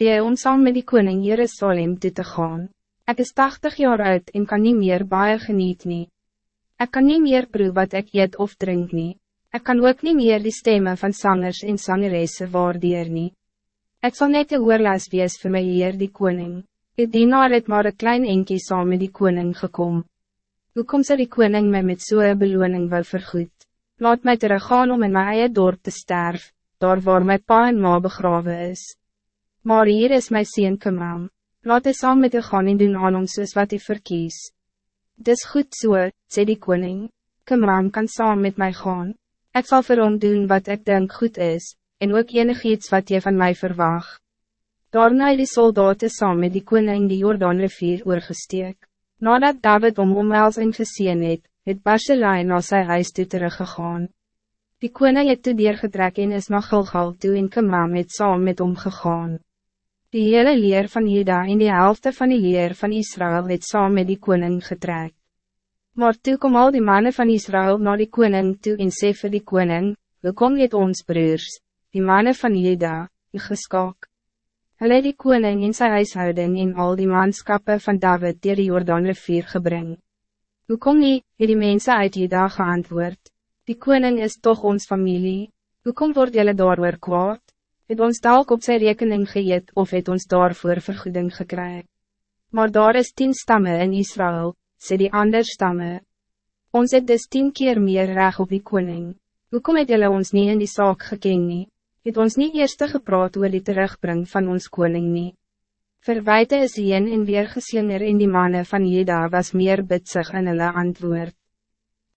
die om saam met die koning Jerusalem toe te gaan. Ik is 80 jaar oud en kan niet meer baie geniet nie. Ik kan niet meer proeven wat ik eet of drink nie. Ik kan ook niet meer die stemmen van zangers en zangeresse waardeer nie. Ik zal net de oorlas wees voor my heer die koning. Die dienaar het maar een klein enkie saam met die koning gekom. Hoe kom sy die koning my met so'n beloning wil vergoed? Laat my teruggaan om in my eie dorp te sterf, daar waar my pa en ma begraven is. Maar hier is my sien Kimram. Laat hy saam met u gaan en doen aan ons soos wat hy verkies. Dis goed so, sê die koning. Kimram kan saam met mij gaan. Ik zal vir hom doen wat ik denk goed is, en ook enig iets wat je van mij verwacht. Daarna het die soldaten saam met die koning die Jordaanrivier oorgesteek. Nadat David om omhels en geseen het, het Barcelai na sy huis toe teruggegaan. Die koning het toe deurgetrek en is na Gilgal toe en Kimram het saam met hom gegaan. Die hele leer van Juda en die helft van die leer van Israël het saam met die koning getrek. Maar toe kom al die mannen van Israël naar die koning toe en sê vir die koning, Welkom het ons broers, die mannen van Juda, die geskak. Hulle het die koning in sy huishouding en al die manskappen van David dier die Jordaanrivier gebring. Hoe kom nie, het die mense uit Juda geantwoord? Die koning is toch ons familie. Hoe kom word julle daar kwaad? Het ons dalk op sy rekening geëet of het ons daarvoor vergoeding gekry? Maar daar is tien stammen in Israël, sê die ander stammen. Ons het dus tien keer meer reg op die koning. Hoe kom het julle ons niet in die zaak geken nie? het ons niet eerst gepraat oor die terugbring van ons koning nie. Verwijte is heen en weer geslinger in die mannen van Jeda was meer bitsig in hulle antwoord.